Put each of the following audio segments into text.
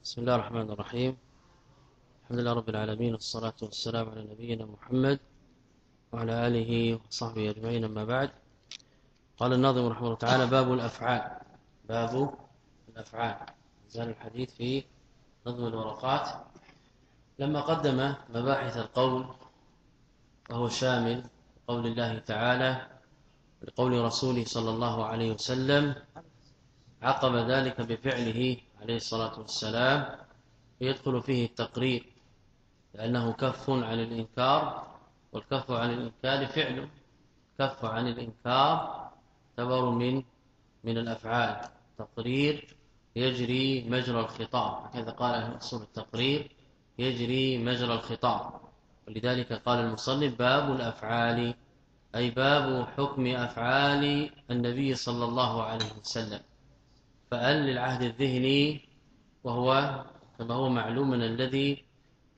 بسم الله الرحمن الرحيم. الحمد لله رب العالمين والصلاة والسلام على نبينا محمد وعلى آله وصحبه أجمعين أما بعد. قال الناظم رحمه الله تعالى باب الأفعال. باب الأفعال. زال الحديث في نظم الورقات. لما قدم مباحث القول وهو شامل قول الله تعالى لقول رسوله صلى الله عليه وسلم عقب ذلك بفعله عليه الصلاة والسلام يدخل فيه التقرير لأنه كف عن الإنكار والكف عن الإنكار فعل كف عن الإنكار تعتبر من من الأفعال. تقرير يجري مجرى الخطاب هذا قال أهل اصول التقرير يجري مجرى الخطاب. ولذلك قال المصنف باب الأفعال أي باب حكم أفعال النبي صلى الله عليه وسلم. فأل للعهد الذهني وهو كما هو معلوم الذي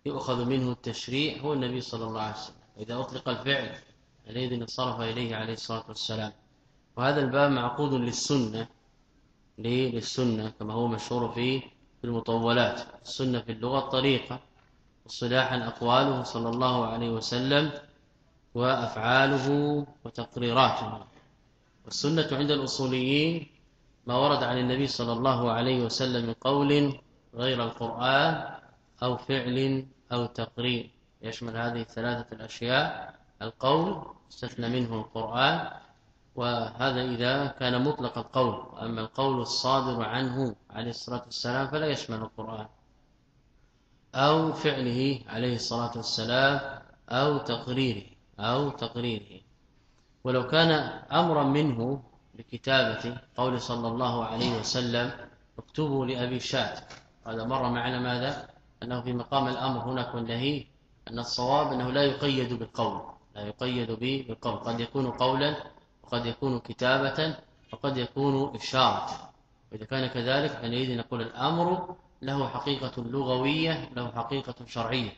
يؤخذ منه التشريع هو النبي صلى الله عليه وسلم. إذا أطلق الفعل الذي انصرف إليه عليه الصلاة والسلام. وهذا الباب معقود للسنة للسنة كما هو مشهور في المطولات. السنة في اللغة الطريقة. وصلاحا أقواله صلى الله عليه وسلم وأفعاله وتقريراته. والسنة عند الأصوليين ما ورد عن النبي صلى الله عليه وسلم من قول غير القرآن أو فعل أو تقرير. يشمل هذه الثلاثة الأشياء. القول استثنى منه القرآن وهذا إذا كان مطلق القول. أما القول الصادر عنه عليه الصلاة والسلام فلا يشمل القرآن. أو فعله عليه الصلاة والسلام أو تقريره أو تقريره. ولو كان أمرا منه بكتابة قول صلى الله عليه وسلم اكتبوا لأبي شات هذا مر معنا ماذا؟ أنه في مقام الأمر هناك والنهي أن الصواب أنه لا يقيد بالقول لا يقيد به بالقول. قد يكون قولا وقد يكون كتابة وقد يكون إشارة. وإذا كان كذلك حينئذ نقول الأمر له حقيقة لغوية له حقيقة شرعية.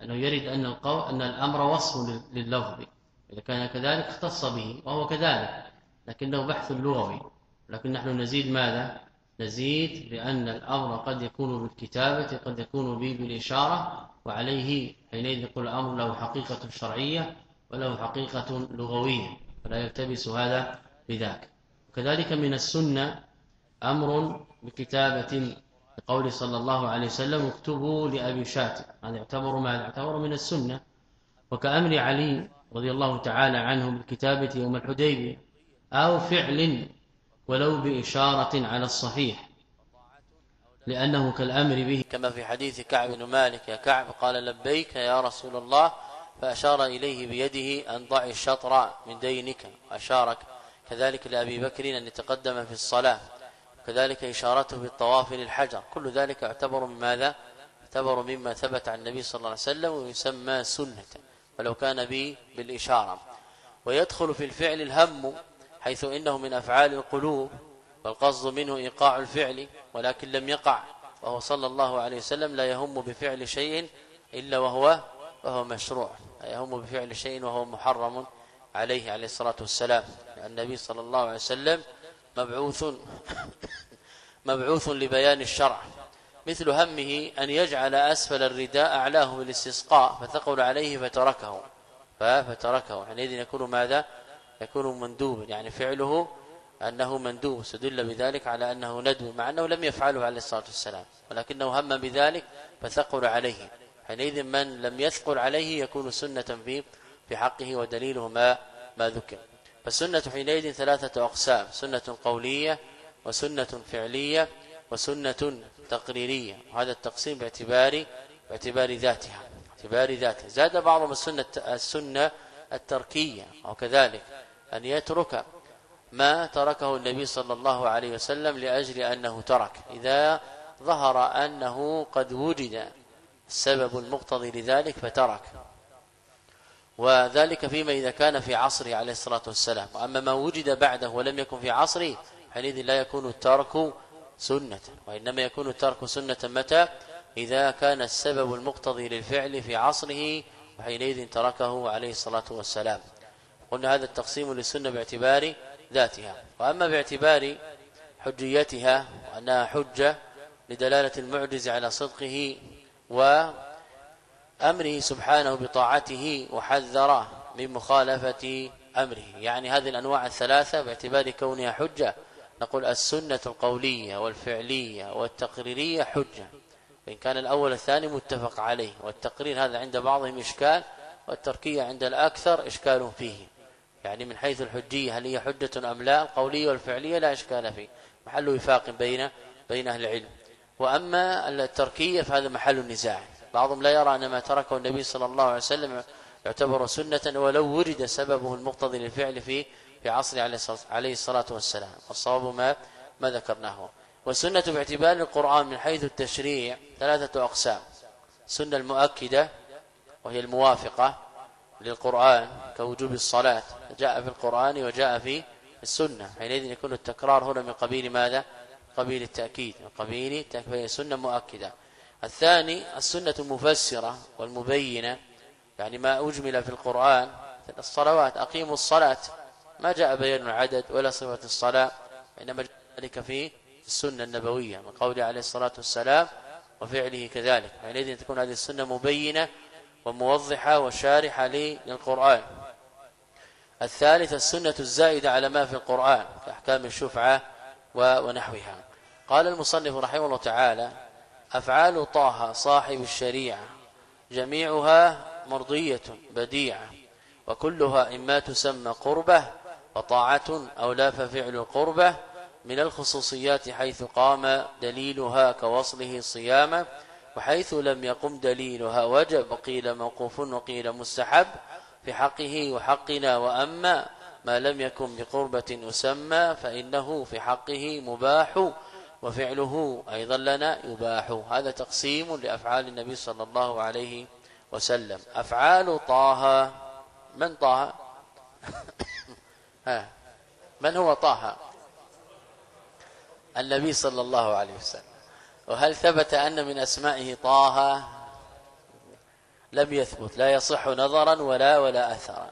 لأنه يرد أن القول أن الأمر وصف لللفظ إذا كان كذلك اختص به وهو كذلك. لكنه بحث لغوي. لكن نحن نزيد ماذا؟ نزيد بأن الأمر قد يكون بالكتابة قد يكون به بالإشارة وعليه حينئذ يقول الأمر له حقيقة شرعية وله حقيقة لغوية فلا يلتبس هذا بذاك. وكذلك من السنة أمر بكتابة قول صلى الله عليه وسلم اكتبوا لأبي شات هذا يعتبر ما يعتبر من السنة. وكأمر علي رضي الله تعالى عنه بالكتابة يوم الحديبية أو فعل ولو بإشارة على الصحيح لأنه كالأمر به. كما في حديث كعب بن مالك يا كعب قال لبيك يا رسول الله. فأشار إليه بيده أن ضع الشطر من دينك وأشارك كذلك لأبي بكر أن يتقدم في الصلاة كذلك إشارته بالطواف للحجر. كل ذلك يعتبر ماذا؟ يعتبر مما ثبت عن النبي صلى الله عليه وسلم ويسمى سنة ولو كان به بالإشارة. ويدخل في الفعل الهم حيث إنه من أفعال القلوب والقصد منه إيقاع الفعل ولكن لم يقع وهو صلى الله عليه وسلم لا يهم بفعل شيء إلا وهو وهو مشروع لا يهم بفعل شيء وهو محرم عليه عليه الصلاة والسلام. النبي صلى الله عليه وسلم مبعوث مبعوث لبيان الشرع. مثل همه أن يجعل أسفل الرداء أعلاه بالاستسقاء فثقل عليه فتركه. فتركه. حينئذ يكون ماذا؟ يكون مندوبا يعني فعله أنه مندوب استدل بذلك على أنه ندب مع أنه لم يفعله عليه الصلاة والسلام ولكنه هم بذلك فثقل عليه. حينئذ من لم يثقل عليه يكون سنة في في حقه ودليله ما ما ذكر. فالسنة حينئذ ثلاثة أقسام سنة قولية وسنة فعلية وسنة تقريرية. وهذا التقسيم باعتبار باعتبار ذاتها باعتبار ذاتها. زاد بعضهم السنة السنة التركية أو كذلك أن يترك ما تركه النبي صلى الله عليه وسلم لأجل أنه ترك إذا ظهر أنه قد وجد السبب المقتضي لذلك فترك. وذلك فيما إذا كان في عصره عليه الصلاة والسلام. وأما ما وجد بعده ولم يكن في عصره حينئذ لا يكون الترك سنة. وإنما يكون الترك سنة متى؟ إذا كان السبب المقتضي للفعل في عصره وحينئذ تركه عليه الصلاة والسلام. قلنا هذا التقسيم للسنة باعتبار ذاتها. وأما باعتبار حجيتها وأنها حجة لدلالة المعجز على صدقه وأمره سبحانه بطاعته وحذر من مخالفة أمره. يعني هذه الأنواع الثلاثة باعتبار كونها حجة نقول السنة القولية والفعلية والتقريرية حجة. وإن كان الأول الثاني متفق عليه والتقرير هذا عند بعضهم إشكال والتركية عند الأكثر إشكال فيه. يعني من حيث الحجية هل هي حجة أم لا؟ القولية والفعلية لا إشكال فيه محل وفاق بين بين أهل العلم. وأما التركية فهذا محل النزاع بعضهم لا يرى أن ما تركه النبي صلى الله عليه وسلم يعتبر سنة ولو وجد سببه المقتضي للفعل في في عصر عليه الصلاة والسلام. والصواب ما ما ذكرناه. والسنة باعتبار القرآن من حيث التشريع ثلاثة أقسام سنة المؤكدة وهي الموافقة للقرآن كوجوب الصلاة جاء في القرآن وجاء في السنة. حينئذ يكون التكرار هنا من قبيل ماذا؟ قبيل التأكيد من قبيل فهي سنة مؤكدة. الثاني السنة المفسرة والمبينة يعني ما أجمل في القرآن الصلوات أقيموا الصلاة. ما جاء بيان العدد ولا صفة الصلاة إنما ذلك في السنة النبوية من قوله عليه الصلاة والسلام وفعله كذلك. حينئذ تكون هذه السنة مبينة وموضحة وشارحة للقرآن. الثالث السنة الزائدة على ما في القرآن كأحكام الشفعة ونحوها. قال المصنف رحمه الله تعالى أفعال طه صاحب الشريعة جميعها مرضية بديعة وكلها إما تسمى قربة وطاعة أو لا ففعل قربة من الخصوصيات حيث قام دليلها كوصله صياما وحيث لم يقم دليلها وجب وقيل موقوف وقيل مستحب في حقه وحقنا وأما ما لم يكن بقربة أسمى فإنه في حقه مباح وفعله أيضا لنا يباح. هذا تقسيم لأفعال النبي صلى الله عليه وسلم. أفعال طه من طه؟ من هو طه؟ النبي صلى الله عليه وسلم. وهل ثبت أن من أسمائه طه؟ لم يثبت لا يصح نظرا ولا ولا أثرا.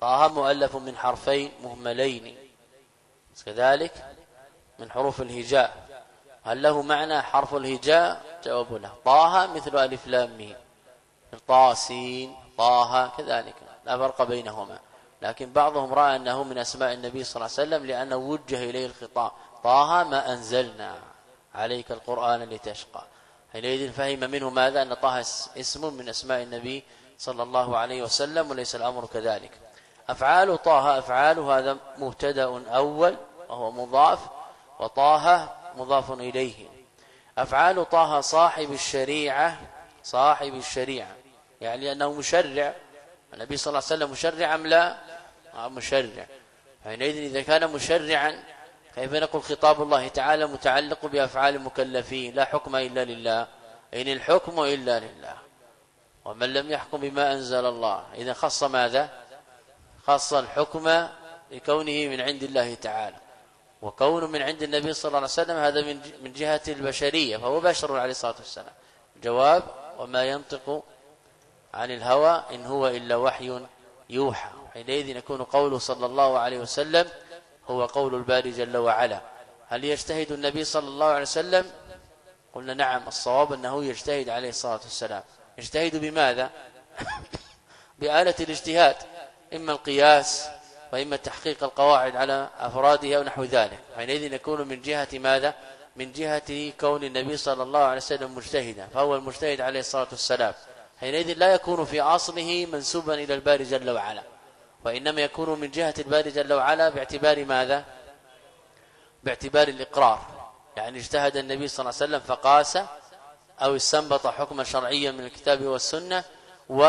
طه مؤلف من حرفين مهملين. كذلك من حروف الهجاء. هل له معنى حرف الهجاء؟ جواب له. طه مثل ألف لام ميم. طاسين طه كذلك. لا فرق بينهما. لكن بعضهم رأى أنه من أسماء النبي صلى الله عليه وسلم لأنه وجه إليه الخطاب. طه ما أنزلنا. عليك القرآن لتشقى. حينئذ فهم منه ماذا؟ أن طه اسم من أسماء النبي صلى الله عليه وسلم وليس الأمر كذلك. أفعال طه أفعال هذا مبتدأ أول وهو مضاف وطه مضاف إليه. أفعال طه صاحب الشريعة صاحب الشريعة. يعني أنه مشرع. النبي صلى الله عليه وسلم مشرع أم لا؟ آه، مشرع. حينئذ إذا كان مشرعا كيف نقول خطاب الله تعالى متعلق بأفعال المكلفين لا حكم إلا لله. إن الحكم إلا لله. ومن لم يحكم بما أنزل الله. إذا خص ماذا؟ خص الحكم لكونه من عند الله تعالى. وكونه من عند النبي صلى الله عليه وسلم هذا من من جهة البشرية فهو بشر عليه الصلاة والسلام. جواب وما ينطق عن الهوى إن هو إلا وحي يوحى. حينئذ يكون قوله صلى الله عليه وسلم هو قول الباري جل وعلا. هل يجتهد النبي صلى الله عليه وسلم؟ قلنا نعم الصواب أنه يجتهد عليه الصلاة والسلام. يجتهد بماذا؟ بآلة الاجتهاد إما القياس وإما تحقيق القواعد على أفرادها ونحو ذلك. حينئذ يكون من جهة ماذا؟ من جهة كون النبي صلى الله عليه وسلم مجتهدا فهو المجتهد عليه الصلاة والسلام. حينئذ لا يكون في أصله منسوبا إلى الباري جل وعلا. وإنما يكون من جهة الباري جل وعلا باعتبار ماذا؟ باعتبار الإقرار. يعني اجتهد النبي صلى الله عليه وسلم فقاس أو استنبط حكما شرعيا من الكتاب والسنة و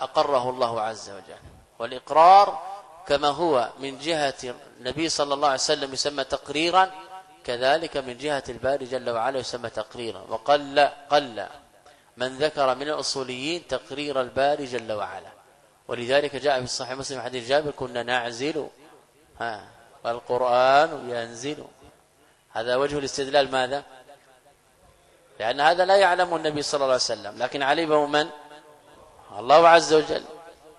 أقره الله عز وجل. والإقرار كما هو من جهة النبي صلى الله عليه وسلم يسمى تقريرا كذلك من جهة الباري جل وعلا يسمى تقريرا. وقل قل من ذكر من الأصوليين تقرير الباري جل وعلا. ولذلك جاء في الصحيح مسلم حديث جابر كنا نعزل. ها والقرآن ينزل. هذا وجه الاستدلال ماذا؟ لأن هذا لا يعلم النبي صلى الله عليه وسلم لكن علمه من؟ الله عز وجل.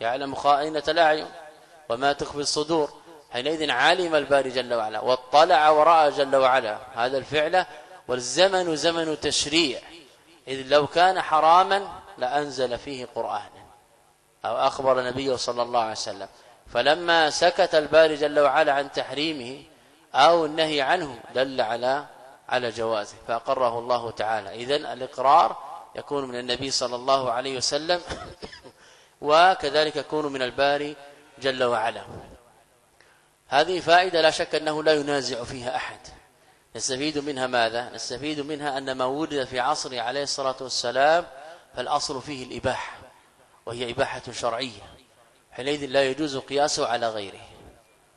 يعلم خائنة الأعين وما تخفي الصدور. حينئذ علم الباري جل وعلا واطلع ورأى جل وعلا. هذا الفعل والزمن زمن تشريع. إذ لو كان حراما لأنزل فيه قرآنا أو أخبر نبيه صلى الله عليه وسلم. فلما سكت الباري جل وعلا عن تحريمه أو النهي عنه دل على على جوازه فأقره الله تعالى. إذن الإقرار يكون من النبي صلى الله عليه وسلم وكذلك يكون من الباري جل وعلا. هذه فائدة لا شك أنه لا ينازع فيها أحد. نستفيد منها ماذا؟ نستفيد منها أن ما وجد في عصره عليه الصلاة والسلام فالأصل فيه الإباحة. وهي إباحة شرعية. حينئذ لا يجوز قياسه على غيره.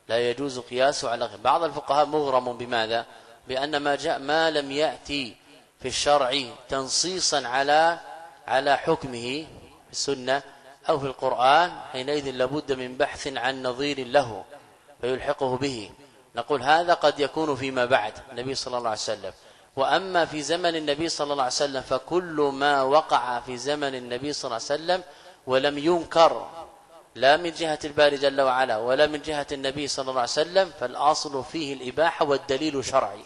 لا يجوز قياسه على غيره. بعض الفقهاء مغرم بماذا؟ بأن ما جاء ما لم يأتي في الشرع تنصيصا على على حكمه في السنة أو في القرآن. حينئذ لابد من بحث عن نظير له فيلحقه به. نقول هذا قد يكون فيما بعد النبي صلى الله عليه وسلم. وأما في زمن النبي صلى الله عليه وسلم فكل ما وقع في زمن النبي صلى الله عليه وسلم ولم ينكر لا من جهة الباري جل وعلا ولا من جهة النبي صلى الله عليه وسلم فالأصل فيه الإباحة والدليل شرعي.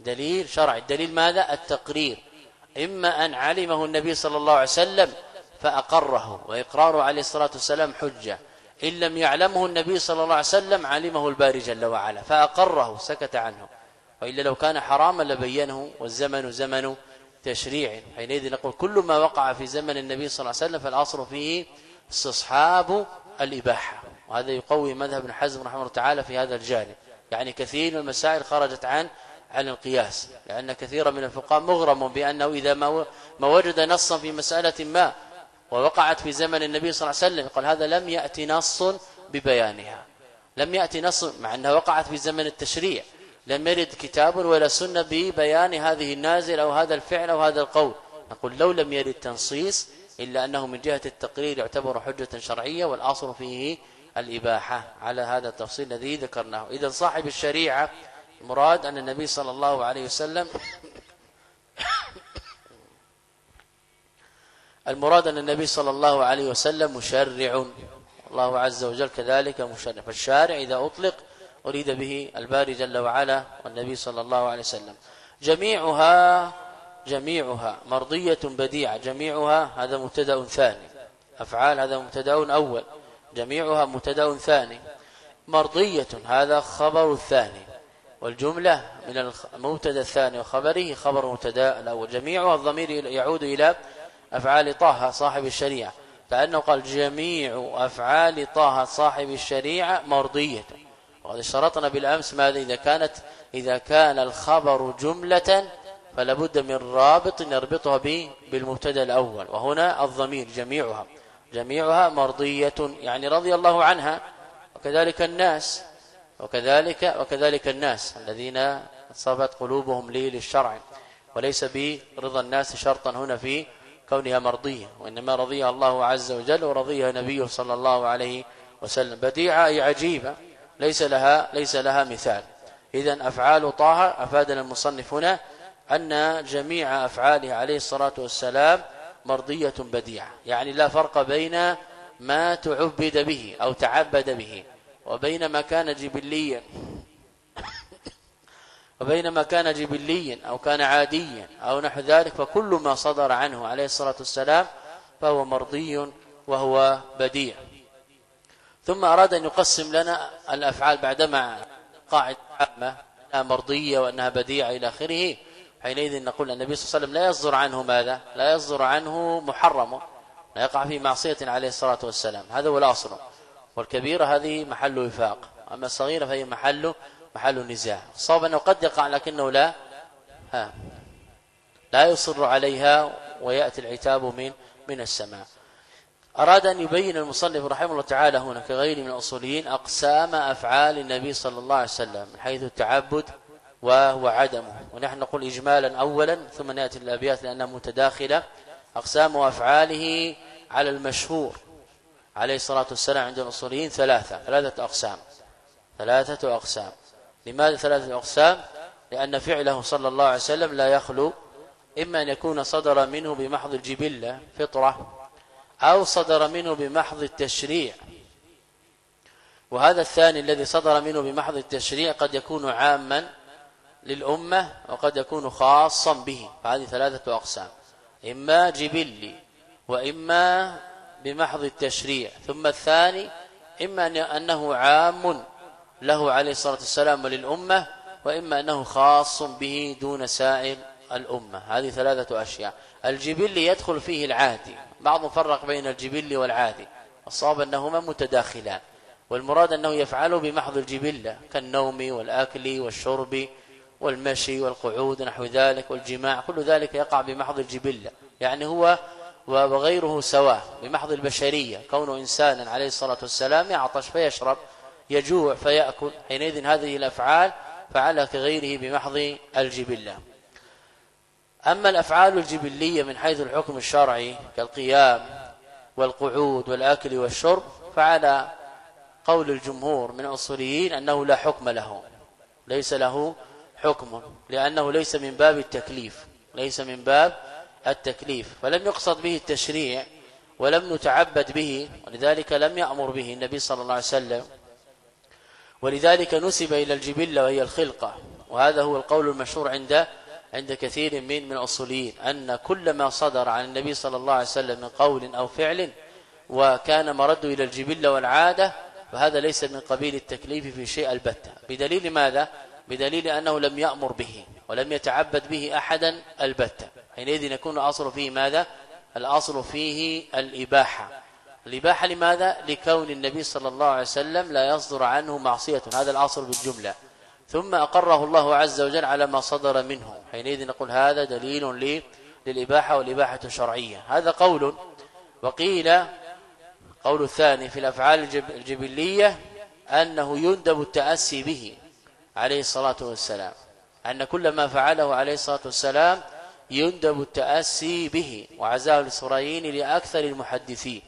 دليل شرعي. الدليل ماذا؟ التقرير. إما أن علمه النبي صلى الله عليه وسلم فأقره وإقراره عليه الصلاة والسلام حجة. إن لم يعلمه النبي صلى الله عليه وسلم علمه الباري جل وعلا فأقره سكت عنه. وإلا لو كان حراما لبينه والزمن زمن تشريع. حينئذ نقول كل ما وقع في زمن النبي صلى الله عليه وسلم فالأصل فيه استصحاب الإباحة وهذا يقوي مذهب ابن حزم رحمه الله تعالى في هذا الجانب. يعني كثير من المسائل خرجت عن عن القياس لأن كثيرا من الفقهاء مغرم بأنه إذا ما وجد نصا في مسألة ما ووقعت في زمن النبي صلى الله عليه وسلم قال هذا لم يأتي نص ببيانها. لم يأتي نص مع أنها وقعت في زمن التشريع. لم يرد كتاب ولا سنة ببيان هذه النازل أو هذا الفعل أو هذا القول. نقول لو لم يرد تنصيص إلا أنه من جهة التقرير يعتبر حجة شرعية والأصل فيه الإباحة. على هذا التفصيل الذي ذكرناه. إذا صاحب الشريعة مراد أن النبي صلى الله عليه وسلم المراد أن النبي صلى الله عليه وسلم مشرع. الله عز وجل كذلك مشرع. فالشارع إذا أطلق أريد به الباري جل وعلا والنبي صلى الله عليه وسلم. جميعها جميعها مرضية بديعة. جميعها هذا مبتدأ ثاني. أفعال هذا مبتدأ أول. جميعها مبتدأ ثاني. مرضية هذا خبر الثاني والجملة من المبتدأ الثاني وخبره خبر مبتدأ الأول. جميعها الضمير يعود إلى أفعال طه صاحب الشريعة. لأنه قال جميع أفعال طه صاحب الشريعة مرضية. وقد اشترطنا بالأمس ماذا إذا كانت إذا كان الخبر جملة فلا بد من رابط نربطها به بالمبتدأ الأول. وهنا الضمير جميعها. جميعها مرضية يعني رضي الله عنها. وكذلك الناس. وكذلك وكذلك الناس الذين صابت قلوبهم لي للشرع. وليس برضا الناس شرطا هنا في كونها مرضية. وإنما رضيها الله عز وجل ورضيها نبيه صلى الله عليه وسلم. بديعة أي عجيبة. ليس لها ليس لها مثال. إذا أفعال طه أفادنا المصنف هنا أن جميع أفعاله عليه الصلاة والسلام مرضية بديعة. يعني لا فرق بين ما تعبد به أو تعبد به وبين ما كان جبليا وبين ما كان جبليا أو كان عاديا أو نحو ذلك فكل ما صدر عنه عليه الصلاة والسلام فهو مرضي وهو بديع. ثم أراد أن يقسم لنا الأفعال بعدما قاعدة عامة أنها مرضية وأنها بديعة إلى آخره حينئذ نقول النبي صلى الله عليه وسلم لا يصدر عنه ماذا؟ لا يصدر عنه محرم لا يقع في معصية عليه الصلاة والسلام. هذا هو الأصل. والكبيرة هذه محل وفاق. أما الصغيرة فهي محل محل نزاع. الصواب أنه قد يقع لكنه لا ها لا يصر عليها ويأتي العتاب من من السماء. أراد أن يبين المصنف رحمه الله تعالى هنا كغيره من الأصوليين أقسام أفعال النبي صلى الله عليه وسلم من حيث التعبد وهو عدمه. ونحن نقول إجمالا أولا ثم نأتي الأبيات لأنها متداخلة. أقسام أفعاله على المشهور. عليه الصلاة والسلام عند الأصوليين ثلاثة ثلاثة أقسام. ثلاثة أقسام. لماذا ثلاثة أقسام؟ لأن فعله صلى الله عليه وسلم لا يخلو إما أن يكون صدر منه بمحض الجبلة فطرة أو صدر منه بمحض التشريع. وهذا الثاني الذي صدر منه بمحض التشريع قد يكون عاما للأمة وقد يكون خاصا به. فهذه ثلاثة أقسام. إما جبلي وإما بمحض التشريع. ثم الثاني إما أنه عام له عليه الصلاة والسلام وللأمة وإما أنه خاص به دون سائر الأمة. هذه ثلاثة أشياء. الجبل يدخل فيه العادي بعض فرق بين الجبل والعادي. الصواب أنهما متداخلان. والمراد أنه يفعله بمحض الجبلة كالنوم والأكل والشرب والمشي والقعود نحو ذلك والجماع كل ذلك يقع بمحض الجبلة يعني هو وغيره سواء بمحض البشرية. كونه إنسانا عليه الصلاة والسلام يعطش فيشرب يجوع فيأكل حينئذ هذه الأفعال فعلها كغيره بمحض الجبلة أما الأفعال الجبلية من حيث الحكم الشرعي كالقيام والقعود والأكل والشرب فعلى قول الجمهور من الأصوليين أنه لا حكم له ليس له حكم لأنه ليس من باب التكليف ليس من باب التكليف فلم يقصد به التشريع ولم نتعبد به ولذلك لم يأمر به النبي صلى الله عليه وسلم ولذلك نسب إلى الجبلة وهي الخلقة وهذا هو القول المشهور عند عند كثير من من الأصوليين أن كل ما صدر عن النبي صلى الله عليه وسلم من قول أو فعل وكان مرده إلى الجبلة والعادة فهذا ليس من قبيل التكليف في شيء البتة. بدليل ماذا؟ بدليل أنه لم يأمر به ولم يتعبد به أحدا البتة. حينئذ يكون الأصل فيه ماذا؟ الأصل فيه الإباحة. الإباحة لماذا؟ لكون النبي صلى الله عليه وسلم لا يصدر عنه معصية. هذا الأصل بالجملة. ثم أقره الله عز وجل على ما صدر منه. حينئذ نقول هذا دليل لي للإباحة والإباحة الشرعية. هذا قول وقيل قول الثاني في الأفعال الجبلية أنه يندب التأسي به عليه الصلاة والسلام. أن كل ما فعله عليه الصلاة والسلام يندب التأسي به. وعزاه الإسرائيلي لأكثر المحدثين.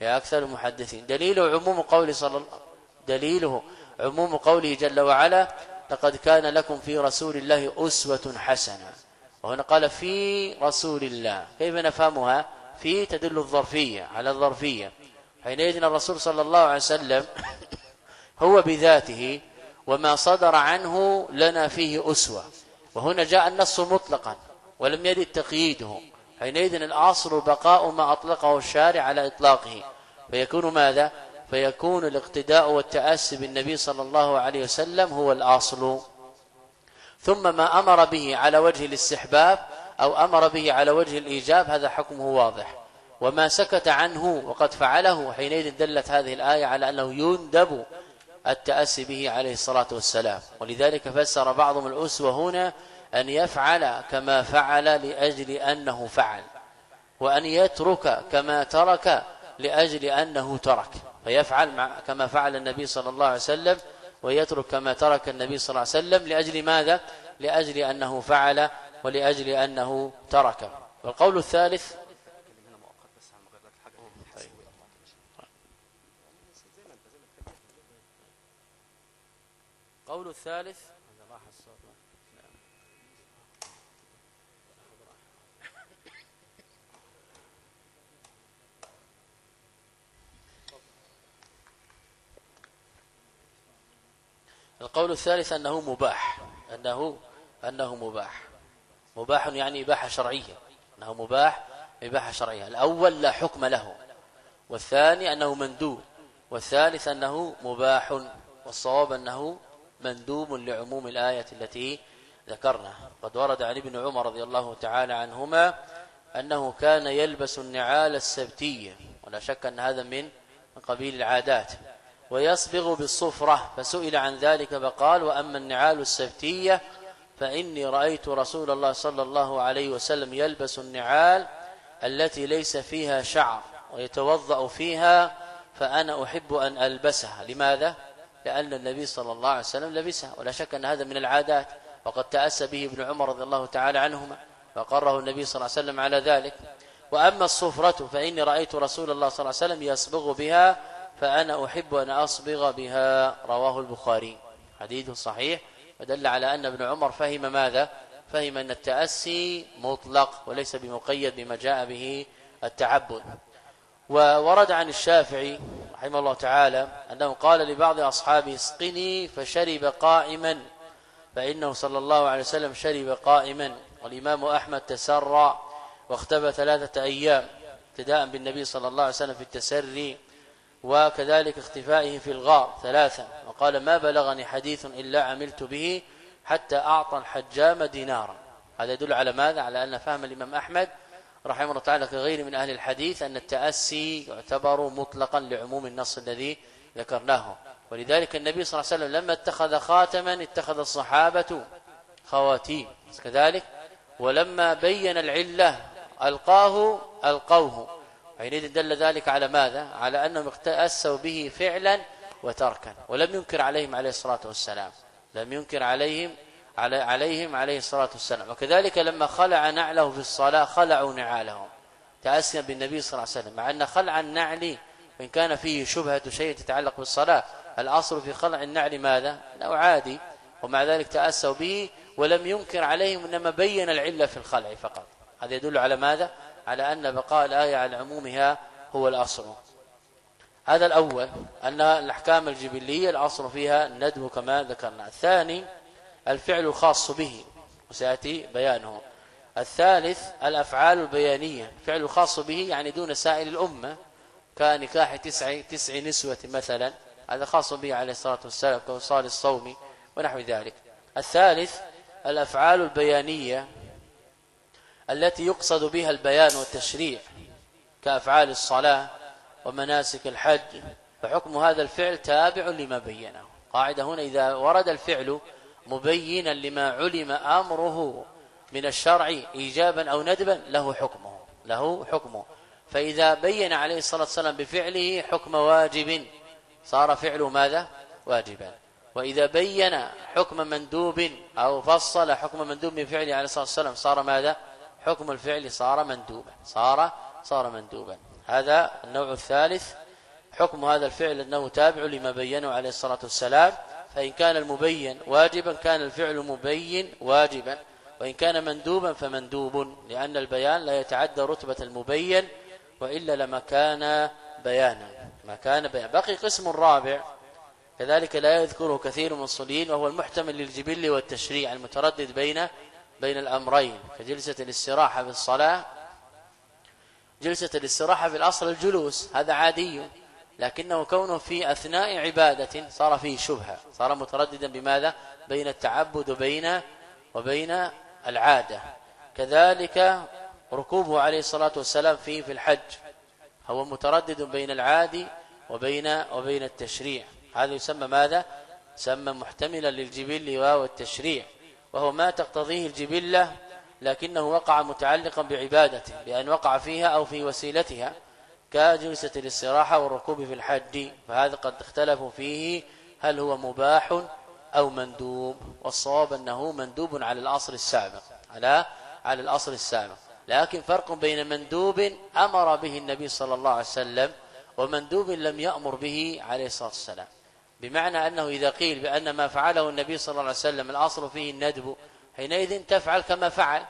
لأكثر المحدثين. دليل عموم قول صلى الله دليله عموم قوله جل وعلا لقد كان لكم في رسول الله أسوة حسنة. وهنا قال في رسول الله. كيف نفهمها؟ في تدل الظرفية على الظرفية. حينئذ الرسول صلى الله عليه وسلم هو بذاته وما صدر عنه لنا فيه أسوة. وهنا جاء النص مطلقا ولم يرد تقييده. حينئذ الأصل بقاء ما أطلقه الشارع على إطلاقه. فيكون ماذا؟ فيكون الاقتداء والتأسي بالنبي صلى الله عليه وسلم هو الأصل. ثم ما أمر به على وجه الاستحباب أو أمر به على وجه الإيجاب هذا حكمه واضح. وما سكت عنه وقد فعله حينئذ دلت هذه الآية على أنه يندب التأسي به عليه الصلاة والسلام. ولذلك فسر بعضهم الأسوة هنا أن يفعل كما فعل لأجل أنه فعل وأن يترك كما ترك لأجل أنه ترك. فيفعل كما فعل النبي صلى الله عليه وسلم ويترك كما ترك النبي صلى الله عليه وسلم لأجل ماذا؟ لأجل أنه فعل ولأجل أنه ترك. والقول الثالث قول الثالث القول الثالث أنه مباح أنه أنه مباح. مباح يعني إباحة شرعية. أنه مباح إباحة شرعية. الأول لا حكم له. والثاني أنه مندوب. والثالث أنه مباح. والصواب أنه مندوب لعموم الآية التي ذكرنا. قد ورد عن ابن عمر رضي الله تعالى عنهما أنه كان يلبس النعال السبتية. ولا شك أن هذا من قبيل العادات. ويصبغ بالصفرة. فسئل عن ذلك فقال وأما النعال السبتية فإني رأيت رسول الله صلى الله عليه وسلم يلبس النعال التي ليس فيها شعر ويتوضأ فيها فأنا أحب أن ألبسها. لماذا؟ لأن النبي صلى الله عليه وسلم لبسها ولا شك أن هذا من العادات. وقد تأسى به ابن عمر رضي الله تعالى عنهما فقره النبي صلى الله عليه وسلم على ذلك. وأما الصفرة فإني رأيت رسول الله صلى الله عليه وسلم يصبغ بها فأنا أحب أن أصبغ بها رواه البخاري حديث صحيح ودل على أن ابن عمر فهم ماذا؟ فهم أن التأسي مطلق وليس بمقيد بما جاء به التعبد. وورد عن الشافعي رحمه الله تعالى أنه قال لبعض أصحابه اسقني فشرب قائما. فإنه صلى الله عليه وسلم شرب قائما. والإمام أحمد تسرى واختبى ثلاثة أيام ابتداء بالنبي صلى الله عليه وسلم في التسري. وكذلك اختفائه في الغار ثلاثا وقال ما بلغني حديث إلا عملت به حتى أعطى الحجام دينارا. هذا يدل على ماذا؟ على أن فهم الإمام أحمد رحمه الله تعالى كغير من أهل الحديث أن التأسي يعتبر مطلقا لعموم النص الذي ذكرناه. ولذلك النبي صلى الله عليه وسلم لما اتخذ خاتما اتخذ الصحابة خواتيم. كذلك ولما بين العلة ألقاه ألقوه. حينئذ دل ذلك على ماذا؟ على أنهم اقتأسوا به فعلا وتركا ولم ينكر عليهم عليه الصلاة والسلام. لم ينكر عليهم على عليهم عليه الصلاة والسلام. وكذلك لما خلع نعله في الصلاة خلعوا نعالهم. تأسيا بالنبي صلى الله عليه وسلم. مع أن خلع النعل وإن كان فيه شبهة شيء تتعلق بالصلاة الأصل في خلع النعل ماذا؟ أنه عادي. ومع ذلك تأسوا به ولم ينكر عليهم إنما بين العلة في الخلع فقط. هذا يدل على ماذا؟ على أن بقاء الآية على عمومها هو الأصل. هذا الأول أن الأحكام الجبلية الأصل فيها الندب كما ذكرنا. الثاني الفعل الخاص به وسيأتي بيانه. الثالث الأفعال البيانية. الفعل الخاص به يعني دون سائر الأمة كنكاح تسع تسع نسوة مثلا. هذا خاص به عليه الصلاة والسلام كوصال الصوم ونحو ذلك. الثالث الأفعال البيانية. التي يقصد بها البيان والتشريع كأفعال الصلاة ومناسك الحج فحكم هذا الفعل تابع لما بينه. قاعدة هنا إذا ورد الفعل مبينا لما علم أمره من الشرع إيجابا أو ندبا له حكمه له حكمه. فإذا بين عليه الصلاة والسلام بفعله حكم واجب صار فعله ماذا؟ واجبا. وإذا بين حكم مندوب أو فصل حكم مندوب من فعله عليه الصلاة والسلام صار ماذا؟ حكم الفعل صار مندوبا صار صار مندوبا. هذا النوع الثالث حكم هذا الفعل أنه تابع لما بينه عليه الصلاة والسلام. فإن كان المبين واجبا كان الفعل مبين واجبا. وإن كان مندوبا فمندوب لأن البيان لا يتعدى رتبة المبين وإلا لما كان بيانا ما كان بيان بقي قسم رابع كذلك لا يذكره كثير من الصليين وهو المحتمل للجبل والتشريع المتردد بين بين الأمرين كجلسة الاستراحة في الصلاة جلسة الاستراحة في الأصل الجلوس هذا عادي لكنه كونه في أثناء عبادة صار فيه شبهة صار مترددا بماذا؟ بين التعبد وبين وبين العادة. كذلك ركوبه عليه الصلاة والسلام فيه في الحج هو متردد بين العادي وبين وبين التشريع. هذا يسمى ماذا؟ يسمى محتملا للجبل والتشريع وهو ما تقتضيه الجبلة لكنه وقع متعلقا بعبادته بأن وقع فيها أو في وسيلتها كجلسة الاستراحة والركوب في الحج. فهذا قد اختلفوا فيه هل هو مباح أو مندوب. والصواب أنه مندوب على الأصل السابق على على الأصل السابق. لكن فرق بين مندوب أمر به النبي صلى الله عليه وسلم ومندوب لم يأمر به عليه الصلاة والسلام. بمعنى أنه إذا قيل بأن ما فعله النبي صلى الله عليه وسلم الأصل فيه الندب حينئذ تفعل كما فعل.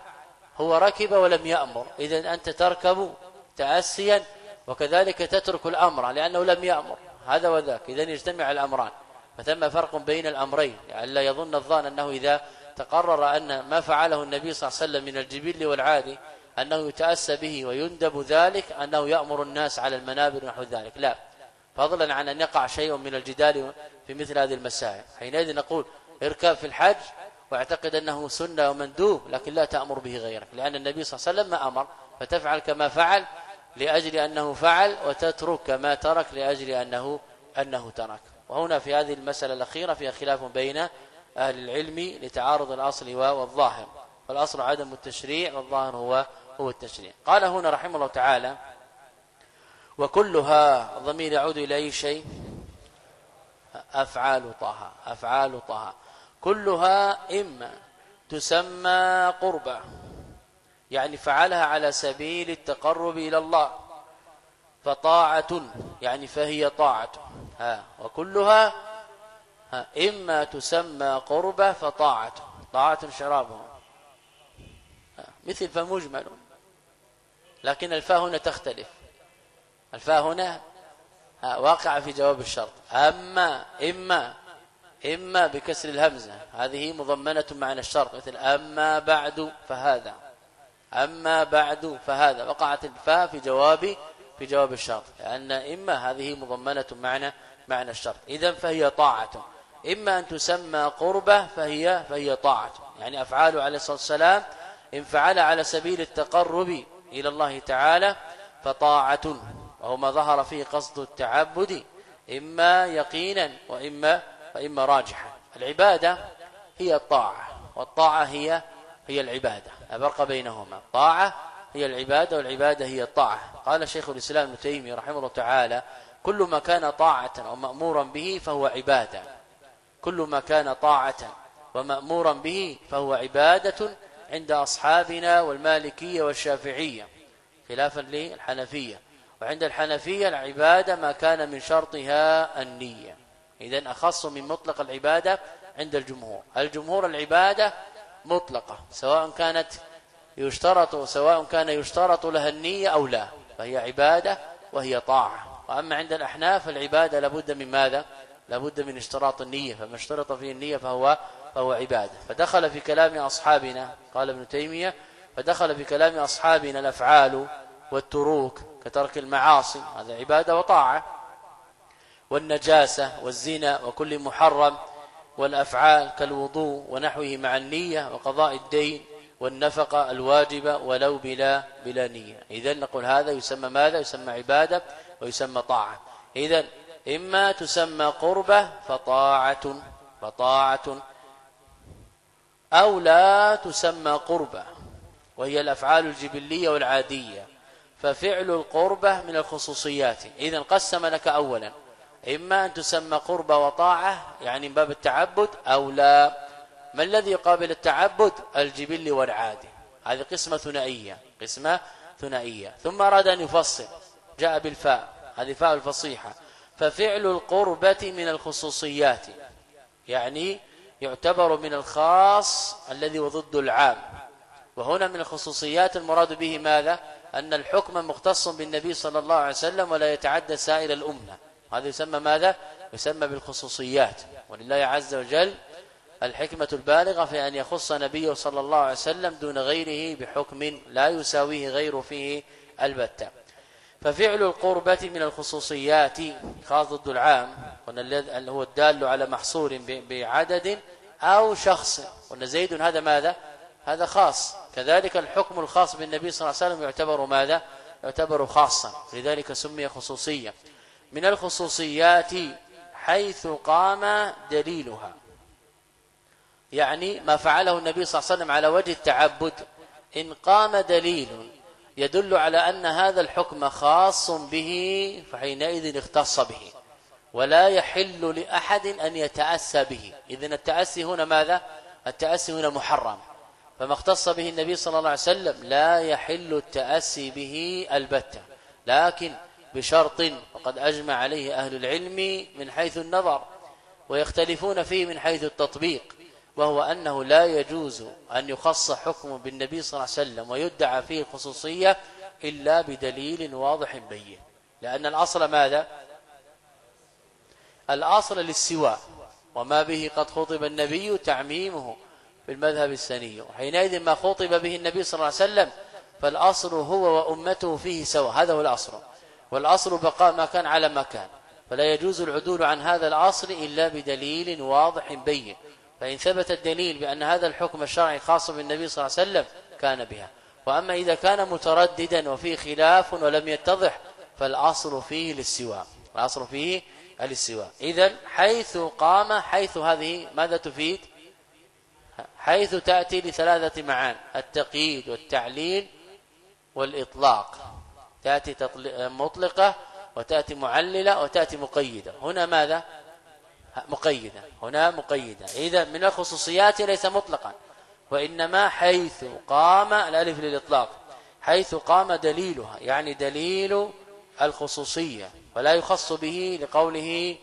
هو ركب ولم يأمر. إذا أنت تركب تأسيا وكذلك تترك الأمر لأنه لم يأمر. هذا وذاك. إذا يجتمع الأمران. فثم فرق بين الأمرين. يعني لا يظن الظان أنه إذا تقرر أن ما فعله النبي صلى الله عليه وسلم من الجبل والعادي أنه يتأسى به ويندب ذلك أنه يأمر الناس على المنابر ونحو ذلك. لا. فضلا عن أن يقع شيء من الجدال في مثل هذه المسائل. حينئذ نقول اركب في الحج واعتقد أنه سنة ومندوب لكن لا تأمر به غيرك لأن النبي صلى الله عليه وسلم ما أمر فتفعل كما فعل لأجل أنه فعل وتترك كما ترك لأجل أنه أنه ترك. وهنا في هذه المسألة الأخيرة فيها خلاف بين أهل العلم لتعارض الأصل والظاهر. والأصل عدم التشريع والظاهر هو هو التشريع. قال هنا رحمه الله تعالى وكلها الضمير يعود إلى أي شيء؟ أفعال طه أفعال طه. كلها إما تسمى قربة يعني فعلها على سبيل التقرب إلى الله فطاعة يعني فهي طاعة. ها وكلها ها إما تسمى قربة فطاعة. طاعة شرابه مثل فمجمل. لكن الفاء هنا تختلف. الفاء هنا واقع في جواب الشرط. أما إما إما بكسر الهمزة. هذه مضمنة معنى الشرط مثل أما بعد فهذا. أما بعد فهذا. وقعت الفاء في جواب في جواب الشرط. لأن إما هذه مضمنة معنى معنى الشرط. إذا فهي طاعة. إما أن تسمى قربة فهي فهي طاعة. يعني أفعال عليه الصلاة والسلام إن فعل على سبيل التقرب إلى الله تعالى فطاعة. وهو ما ظهر فيه قصد التعبد إما يقينا وإما وإما راجحا. العبادة هي الطاعة والطاعة هي هي العبادة. فرق بينهما. الطاعة هي العبادة والعبادة هي الطاعة. قال شيخ الإسلام ابن تيمية رحمه الله تعالى كل ما كان طاعة أو مأمورا به فهو عبادة. كل ما كان طاعة ومأمورا به فهو عبادة عند أصحابنا والمالكية والشافعية. خلافا للحنفية. وعند الحنفية العبادة ما كان من شرطها النية. إذن أخص من مطلق العبادة عند الجمهور. الجمهور العبادة مطلقة سواء كانت يشترط سواء كان يشترط لها النية أو لا فهي عبادة وهي طاعة. وأما عند الأحناف العبادة لابد من ماذا؟ لابد من اشتراط النية فما اشترط فيه النية فهو فهو عبادة. فدخل في كلام أصحابنا قال ابن تيمية فدخل في كلام أصحابنا الأفعال والتروك كترك المعاصي هذا عبادة وطاعة. والنجاسة والزنا وكل محرم والأفعال كالوضوء ونحوه مع النية وقضاء الدين والنفقة الواجبة ولو بلا بلا نية. إذا نقول هذا يسمى ماذا؟ يسمى عبادة ويسمى طاعة. إذا إما تسمى قربة فطاعة فطاعة أو لا تسمى قربة وهي الأفعال الجبلية والعادية. ففعل القربة من الخصوصيات. إذا قسم لك أولا. إما أن تسمى قربة وطاعة يعني من باب التعبد أو لا. ما الذي يقابل التعبد؟ الجبل والعادي هذه قسمة ثنائية. قسمة ثنائية. ثم أراد أن يفصل. جاء بالفاء. هذه فاء الفصيحة. ففعل القربة من الخصوصيات. يعني يعتبر من الخاص الذي وضد العام. وهنا من الخصوصيات المراد به ماذا؟ أن الحكم مختص بالنبي صلى الله عليه وسلم ولا يتعدى سائر الأمة. هذا يسمى ماذا؟ يسمى بالخصوصيات. ولله عز وجل الحكمة البالغة في أن يخص نبيه صلى الله عليه وسلم دون غيره بحكم لا يساويه غيره فيه البتة. ففعل القربة من الخصوصيات خاص ضد العام اللي هو الدال على محصور بعدد أو شخص. وأن زيد هذا ماذا؟ هذا خاص. كذلك الحكم الخاص بالنبي صلى الله عليه وسلم يعتبر ماذا؟ يعتبر خاصا لذلك سمي خصوصية. من الخصوصيات حيث قام دليلها. يعني ما فعله النبي صلى الله عليه وسلم على وجه التعبد. إن قام دليل يدل على أن هذا الحكم خاص به فحينئذ اختص به. ولا يحل لأحد أن يتأسى به. إذن التأسي هنا ماذا؟ التأسي هنا محرم. فما اختص به النبي صلى الله عليه وسلم لا يحل التأسي به البتة. لكن بشرط وقد أجمع عليه أهل العلم من حيث النظر ويختلفون فيه من حيث التطبيق وهو أنه لا يجوز أن يخص حكم بالنبي صلى الله عليه وسلم ويدعى فيه الخصوصية إلا بدليل واضح بين. لأن الأصل ماذا؟ الأصل للسواء وما به قد خطب النبي تعميمه. بالمذهب السني وحينئذ ما خطب به النبي صلى الله عليه وسلم فالأصل هو وأمته فيه سواء هذا هو الأصل. والأصل بقاء ما كان على ما كان. فلا يجوز العدول عن هذا الأصل إلا بدليل واضح بين. فإن ثبت الدليل بأن هذا الحكم الشرعي خاص بالنبي صلى الله عليه وسلم كان بها. وأما إذا كان مترددا وفيه خلاف ولم يتضح فالأصل فيه للسواء الأصل فيه الاستواء إذا حيث قام حيث هذه ماذا تفيد؟ حيث تأتي لثلاثة معان التقييد والتعليل والإطلاق. تأتي مطلقة وتأتي معللة وتأتي مقيدة. هنا ماذا؟ مقيدة. هنا مقيدة. إذا من الخصوصيات ليس مطلقا وإنما حيث قام الألف للإطلاق حيث قام دليلها يعني دليل الخصوصية ولا يخص به لقوله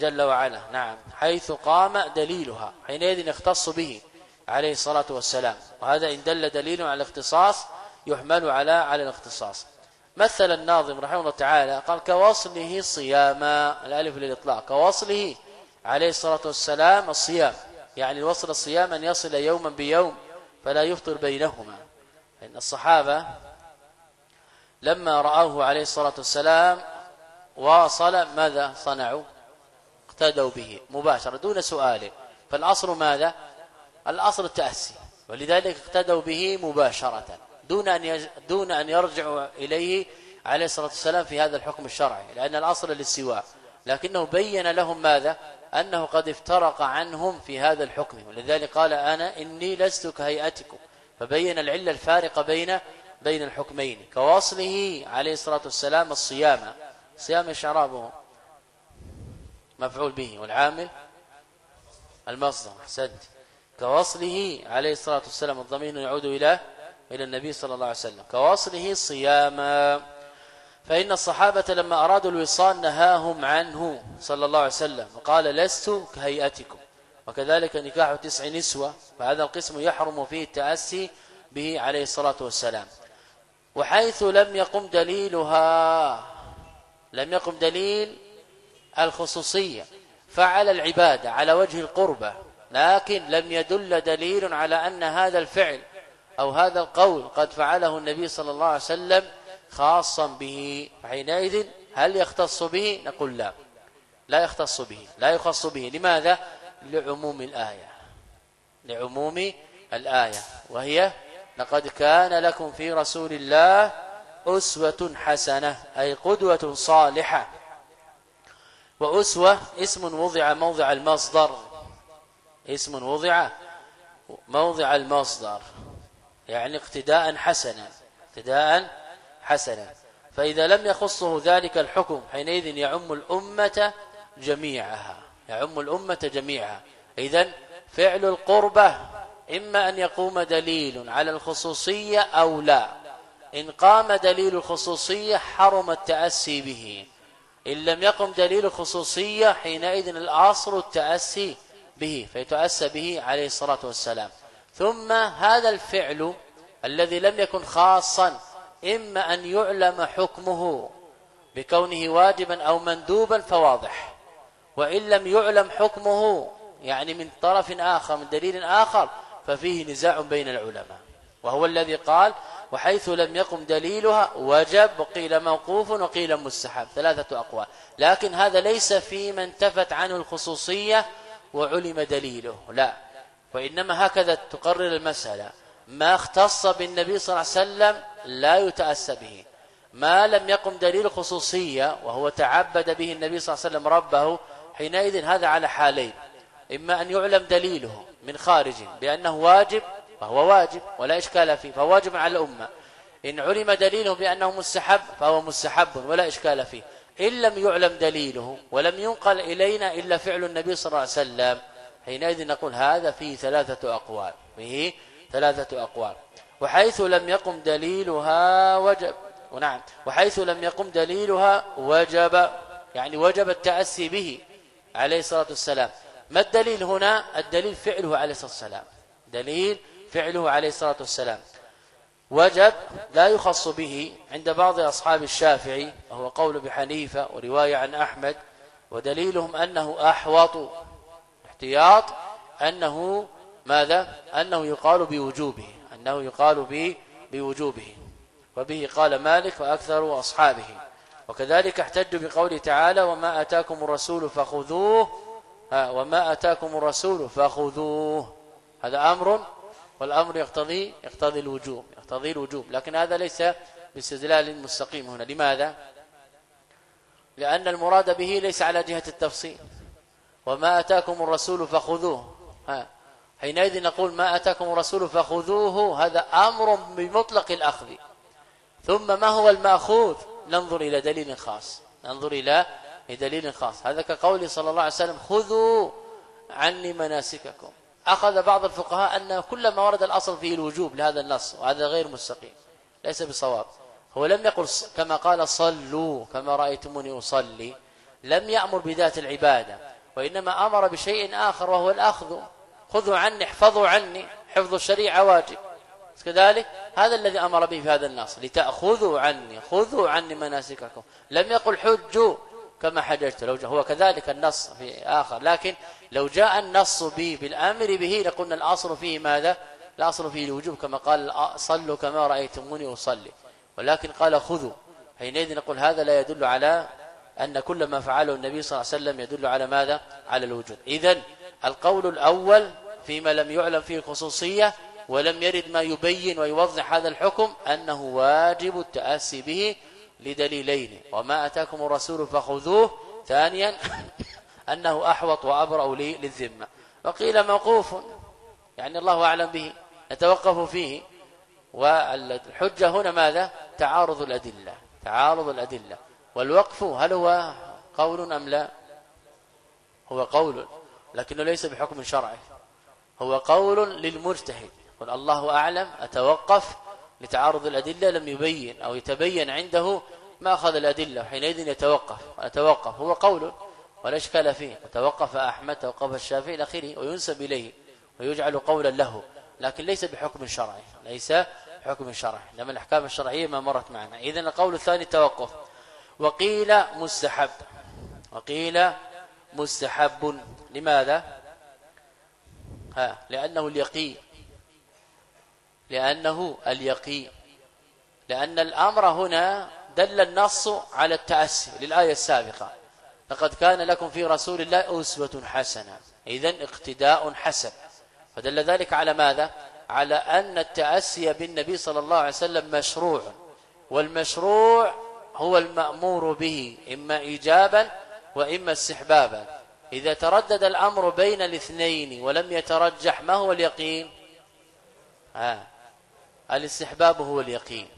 جل وعلا. نعم. حيث قام دليلها حينئذ يختص به. عليه الصلاة والسلام. وهذا إن دل دليل على الاختصاص يحمل على على الاختصاص. مثل الناظم رحمه الله تعالى قال كوصله صياما الألف للإطلاق. كوصله عليه الصلاة والسلام الصيام. يعني الوصل الصيام أن يصل يوما بيوم فلا يفطر بينهما. إن الصحابة لما رأوه عليه الصلاة والسلام واصل ماذا صنعوا؟ اقتدوا به مباشرة دون سؤال. فالأصل ماذا؟ الأصل التأسي ولذلك اقتدوا به مباشرة. دون أن دون أن يرجعوا إليه عليه الصلاة والسلام في هذا الحكم الشرعي لأن الأصل للسواء. لكنه بين لهم ماذا؟ أنه قد افترق عنهم في هذا الحكم. ولذلك قال أنا إني لست كهيئتكم. فبين العلة الفارقة بين بين الحكمين. كوصله عليه الصلاة والسلام الصيام. صيام شرابه. مفعول به. والعامل المصدر. أحسنت. كوصله عليه الصلاة والسلام الضمير يعود إلى إلى النبي صلى الله عليه وسلم. كوصله صياما. فإن الصحابة لما أرادوا الوصال نهاهم عنه صلى الله عليه وسلم وقال لست كهيئتكم. وكذلك نكاح تسع نسوة فهذا القسم يحرم فيه التأسي به عليه الصلاة والسلام. وحيث لم يقم دليلها لم يقم دليل الخصوصية فعل العبادة على وجه القربة. لكن لم يدل دليل على أن هذا الفعل أو هذا القول قد فعله النبي صلى الله عليه وسلم خاصا به. حينئذ هل يختص به؟ نقول لا. لا يختص به. لا يخص به. لماذا؟ لعموم الآية. لعموم الآية. وهي لقد كان لكم في رسول الله أسوة حسنة أي قدوة صالحة. وأسوة اسم وضع موضع المصدر. اسم وضع موضع المصدر يعني اقتداء حسنا اقتداء حسنا. فإذا لم يخصه ذلك الحكم حينئذ يعم الأمة جميعها يعم الأمة جميعها. إذا فعل القربة إما أن يقوم دليل على الخصوصية أو لا. إن قام دليل الخصوصية حرم التأسي به. إن لم يقم دليل الخصوصية حينئذ الأصل التأسي به فيتأسى به عليه الصلاة والسلام. ثم هذا الفعل الذي لم يكن خاصا إما أن يعلم حكمه بكونه واجبا أو مندوبا فواضح. وإن لم يعلم حكمه يعني من طرف آخر من دليل آخر ففيه نزاع بين العلماء. وهو الذي قال وحيث لم يقم دليلها وجب وقيل موقوف وقيل مستحب. ثلاثة أقوال. لكن هذا ليس في من انتفت عنه الخصوصية وعلم دليله. لا. وإنما هكذا تقرر المسألة. ما اختص بالنبي صلى الله عليه وسلم لا يتأسى به. ما لم يقم دليل خصوصية وهو تعبد به النبي صلى الله عليه وسلم ربه حينئذ هذا على حالين. إما أن يعلم دليله من خارج بأنه واجب فهو واجب ولا إشكال فيه فهو واجب على الأمة. إن علم دليله بأنه مستحب فهو مستحب ولا إشكال فيه. إن لم يعلم دليله ولم ينقل إلينا إلا فعل النبي صلى الله عليه وسلم. حينئذ نقول هذا فيه ثلاثة أقوال. فيه ثلاثة أقوال. وحيث لم يقم دليلها وجب ونعم وحيث لم يقم دليلها وجب يعني وجب التأسي به عليه الصلاة والسلام. ما الدليل هنا؟ الدليل فعله عليه الصلاة والسلام. دليل فعله عليه الصلاة والسلام. وجب لا يخص به عند بعض أصحاب الشافعي وهو قول بحنيفة ورواية عن أحمد ودليلهم أنه أحوط احتياط أنه ماذا؟ أنه يقال بوجوبه أنه يقال بوجوبه وبه قال مالك وأكثر أصحابه. وكذلك احتج بقوله تعالى وما أتاكم الرسول فخذوه وما أتاكم الرسول فخذوه هذا أمر والأمر يقتضي يقتضي الوجوب. يقتضي الوجوب لكن هذا ليس باستدلال مستقيم هنا. لماذا؟ لأن المراد به ليس على جهة التفصيل. وما أتاكم الرسول فخذوه. ها حينئذ نقول ما أتاكم الرسول فخذوه هذا أمر بمطلق الأخذ. ثم ما هو المأخوذ؟ ننظر إلى دليل خاص. ننظر إلى دليل خاص. هذا كقول صلى الله عليه وسلم خذوا عني مناسككم. أخذ بعض الفقهاء أن كل ما ورد الأصل فيه الوجوب لهذا النص وهذا غير مستقيم ليس بصواب. هو لم يقل كما قال صلوا كما رأيتموني أصلي لم يأمر بذات العبادة وإنما أمر بشيء آخر وهو الأخذ. خذوا عني احفظوا عني حفظ الشريعة واجب. كذلك هذا الذي أمر به في هذا النص لتأخذوا عني خذوا عني مناسككم. لم يقل حجوا كما حججت لو هو كذلك النص في آخر لكن لو جاء النص به بالأمر به لقلنا الأصل فيه ماذا؟ الأصل فيه الوجوب كما قال صلوا كما رأيتموني أصلي. ولكن قال خذوا. حينئذ نقول هذا لا يدل على أن كل ما فعله النبي صلى الله عليه وسلم يدل على ماذا؟ على الوجود. إذن القول الأول فيما لم يعلم فيه الخصوصية ولم يرد ما يبين ويوضح هذا الحكم أنه واجب التأسي به لدليلين. وما أتاكم الرسول فخذوه. ثانيا أنه أحوط وأبرأ للذمة. وقيل موقوف. يعني الله أعلم به. نتوقف فيه. والحجة هنا ماذا؟ تعارض الأدلة. تعارض الأدلة. والوقف هل هو قول أم لا؟ هو قول لكنه ليس بحكم شرعي. هو قول للمجتهد. قل الله أعلم أتوقف لتعارض الأدلة لم يبين أو يتبين عنده ما أخذ الأدلة حينئذ يتوقف أتوقف هو قول ولا إشكال فيه توقف أحمد توقف الشافعي إلى آخره وينسب إليه ويجعل قولا له لكن ليس بحكم شرعي ليس بحكم شرعي لما الأحكام الشرعية ما مرت معنا. إذا القول الثاني التوقف. وقيل مستحب وقيل مستحب. لماذا؟ ها لأنه اليقين لأنه اليقين لأن الأمر هنا دل النص على التأسي للآية السابقة. لقد كان لكم في رسول الله أسوة حسنة. إذن اقتداء حسن. فدل ذلك على ماذا؟ على أن التأسي بالنبي صلى الله عليه وسلم مشروع. والمشروع هو المأمور به إما إيجابا وإما استحبابا. إذا تردد الأمر بين الاثنين ولم يترجح ما هو اليقين؟ آه. الاستحباب هو اليقين.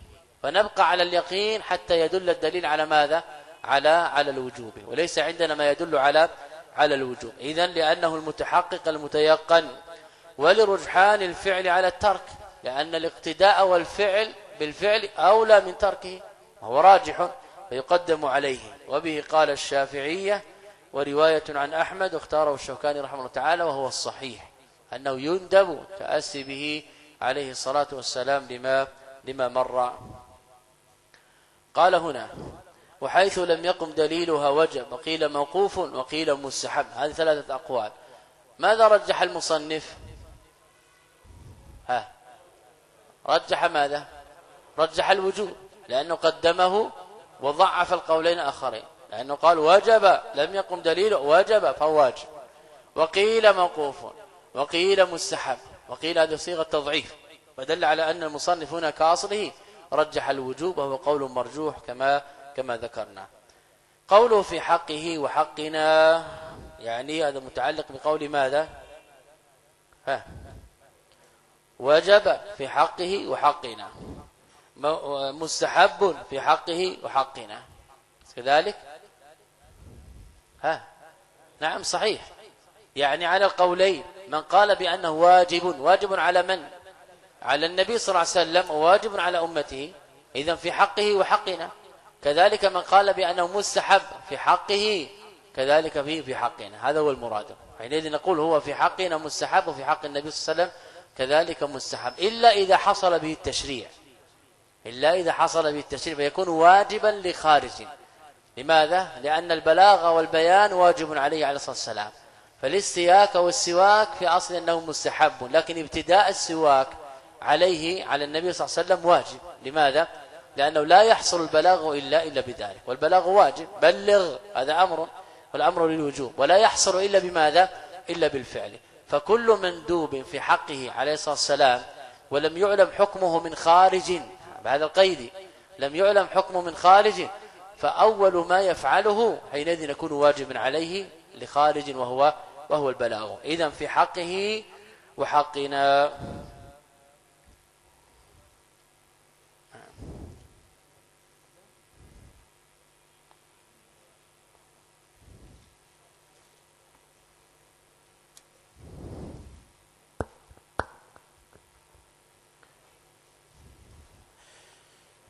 فنبقى على اليقين حتى يدل الدليل على ماذا؟ على على الوجوب. وليس عندنا ما يدل على على الوجوب. اذا لأنه المتحقق المتيقن ولرجحان الفعل على الترك. لأن الاقتداء والفعل بالفعل أولى من تركه وهو راجح فيقدم عليه. وبه قال الشافعية ورواية عن أحمد واختاره الشوكاني رحمه الله تعالى وهو الصحيح. أنه يندب تأسي به عليه الصلاة والسلام لما لما مر قال هنا وحيث لم يقم دليلها وجب وقيل موقوف وقيل مستحب. هذه ثلاثة أقوال. ماذا رجح المصنف؟ ها رجح ماذا؟ رجح الوجوب لأنه قدمه وضعف القولين آخرين لأنه قال وجب لم يقم دليله وجب فواجب وقيل موقوف وقيل مستحب. وقيل هذه صيغة تضعيف. ودل على أن المصنف هنا كأصله رجح الوجوب وهو قول مرجوح كما كما ذكرنا. قوله في حقه وحقنا يعني هذا متعلق بقول ماذا؟ ها. وجب في حقه وحقنا. مستحب في حقه وحقنا. كذلك؟ ها. نعم صحيح. يعني على القولين. من قال بأنه واجب واجب على من؟ على النبي صلى الله عليه وسلم وواجب على أمته إذا في حقه وحقنا. كذلك من قال بأنه مستحب في حقه كذلك فيه في حقنا. هذا هو المراد. حينئذ نقول هو في حقنا مستحب وفي حق النبي صلى الله عليه وسلم كذلك مستحب. إلا إذا حصل به التشريع. إلا إذا حصل به التشريع فيكون واجبا لخارج. لماذا؟ لأن البلاغ والبيان واجب عليه عليه الصلاة والسلام. فالاستياك والسواك في أصل أنه مستحب لكن ابتداء السواك عليه على النبي صلى الله عليه وسلم واجب. لماذا؟ لأنه لا يحصل البلاغ إلا إلا بذلك. والبلاغ واجب. بلغ. هذا أمر. والأمر للوجوب. ولا يحصل إلا بماذا؟ إلا بالفعل. فكل مندوب في حقه عليه الصلاة والسلام ولم يعلم حكمه من خارج بهذا القيد لم يعلم حكمه من خارج فأول ما يفعله حينئذ يكون واجبا عليه لخارج وهو وهو البلاغ. اذا في حقه وحقنا.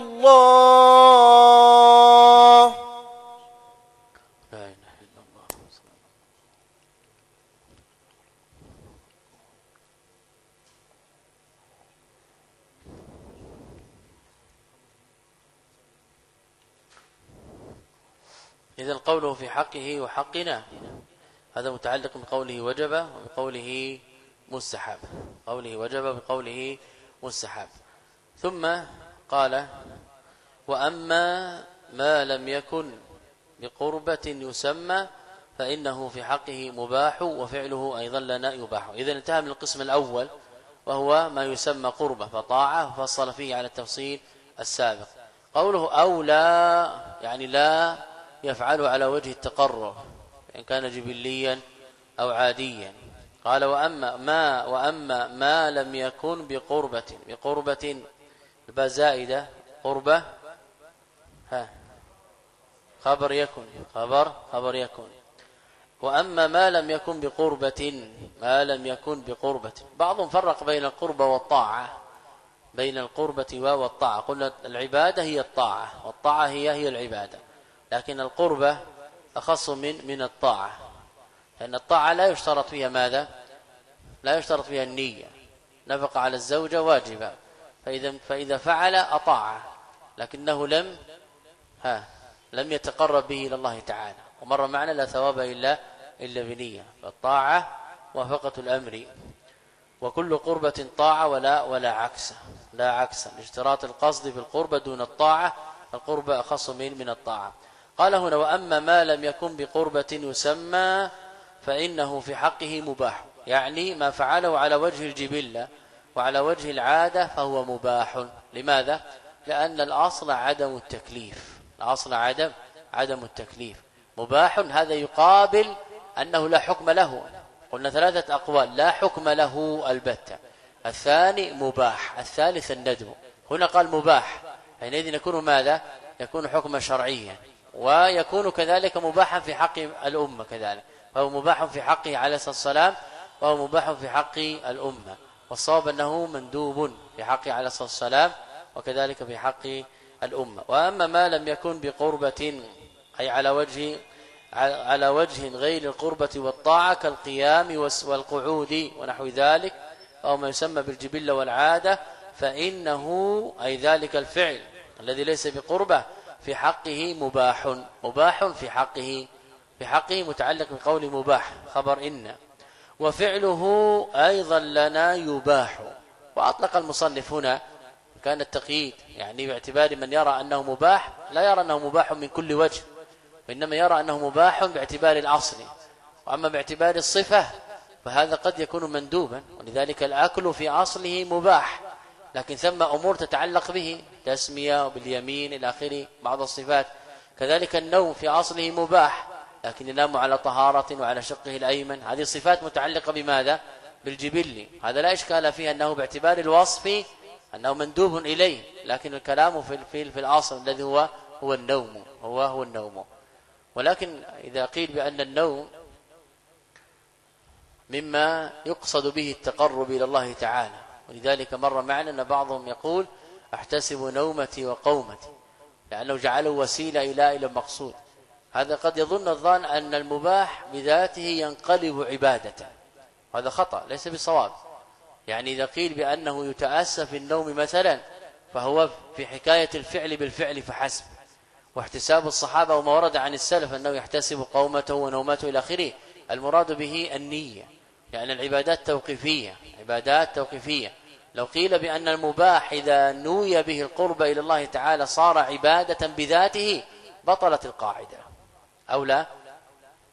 الله. لا اله الا الله إذا قوله في حقه وحقنا. هذا متعلق بقوله وجب وبقوله مستحب. قوله وجب بقوله مستحب. ثم قال وأما ما لم يكن بقربة يسمى فإنه في حقه مباح وفعله أيضا لنا يباح. إذا انتهى من القسم الأول وهو ما يسمى قربة فطاعة فصل فيه على التفصيل السابق. قوله أو لا يعني لا يفعله على وجه التقرب إن كان جبليا أو عاديا. قال وأما ما وأما ما لم يكن بقربة بقربة الباء زائدة قربة. ها. خبر يكن خبر خبر يكن. وأما ما لم يكن بقربة ما لم يكن بقربة. بعضهم فرق بين القربة والطاعة بين القربة والطاعة. قلنا العبادة هي الطاعة والطاعة هي هي العبادة. لكن القربة أخص من من الطاعة. لأن الطاعة لا يشترط فيها ماذا؟ لا يشترط فيها النية. نفق على الزوجة واجبة. فإذا فإذا فعل أطاع لكنه لم ها لم يتقرب به إلى الله تعالى. ومر معنا لا ثواب إلا إلا بنية. فالطاعة وافقة الأمر وكل قربة طاعة ولا ولا عكس. لا عكس. اشتراط القصد في القربة دون الطاعة القربة أخص من من الطاعة. قال هنا وأما ما لم يكن بقربة يسمى فإنه في حقه مباح. يعني ما فعله على وجه الجبلة. وعلى وجه العادة فهو مباح. لماذا؟ لأن الأصل عدم التكليف. الأصل عدم عدم التكليف. مباح هذا يقابل أنه لا حكم له. قلنا ثلاثة أقوال. لا حكم له البتة. الثاني مباح. الثالث الندب هنا قال مباح. حينئذ يكون ماذا؟ يكون حكما شرعيا. ويكون كذلك مباحا في حق الأمة كذلك. فهو مباح في حقه عليه الصلاة والسلام وهو مباح في حق الأمة. والصواب أنه مندوب في حقه عليه الصلاة والسلام وكذلك في حق الأمة. وأما ما لم يكن بقربة أي على وجه على وجه غير القربة والطاعة كالقيام والقعود ونحو ذلك أو ما يسمى بالجبلة والعادة فإنه أي ذلك الفعل الذي ليس بقربة في حقه مباح مباح في حقه في حقه متعلق بقول مباح خبر إن. وفعله أيضا لنا يباح. وأطلق المصنف هنا كان التقييد يعني باعتبار من يرى أنه مباح لا يرى أنه مباح من كل وجه وإنما يرى أنه مباح باعتبار الأصل وأما باعتبار الصفة فهذا قد يكون مندوبا ولذلك الأكل في أصله مباح. لكن ثم أمور تتعلق به تسمية وباليمين إلى آخره بعض الصفات. كذلك النوم في أصله مباح. لكن ينام على طهارة وعلى شقه الأيمن. هذه صفات متعلقة بماذا؟ بالجبل. هذا لا إشكال فيه أنه باعتبار الوصف أنه مندوب إليه لكن الكلام في في, في الأصل الذي هو هو النوم هو هو النوم. ولكن إذا قيل بأن النوم مما يقصد به التقرب إلى الله تعالى. ولذلك مر معنا أن بعضهم يقول أحتسب نومتي وقومتي لأنه جعله وسيلة إلى إلى المقصود. هذا قد يظن الظان أن المباح بذاته ينقلب عبادة. هذا خطأ ليس بصواب. يعني إذا قيل بأنه يتأسى في النوم مثلا فهو في حكاية الفعل بالفعل فحسب. واحتساب الصحابة وما ورد عن السلف أنه يحتسب قومته ونومته إلى آخره. المراد به النية يعني العبادات توقيفية عبادات توقيفية. لو قيل بأن المباح إذا نوي به القرب إلى الله تعالى صار عبادة بذاته بطلت القاعدة. أو لا؟